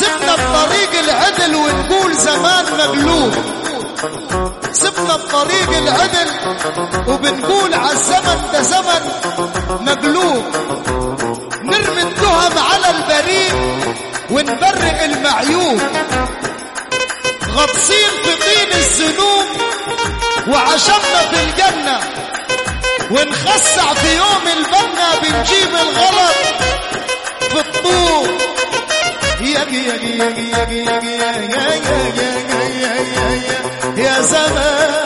سبنا الطريق العدل ونقول زمان مقلوب سبنا الطريق العدل وبنقول عالزمن ده زمن مقلوب نرمي التهم على البريء ونبرئ المعيوب. غطسين في طين الذنوب وعشمنا في الجنة. ونخسع في يوم البنا بنجيب الغ... يا زمان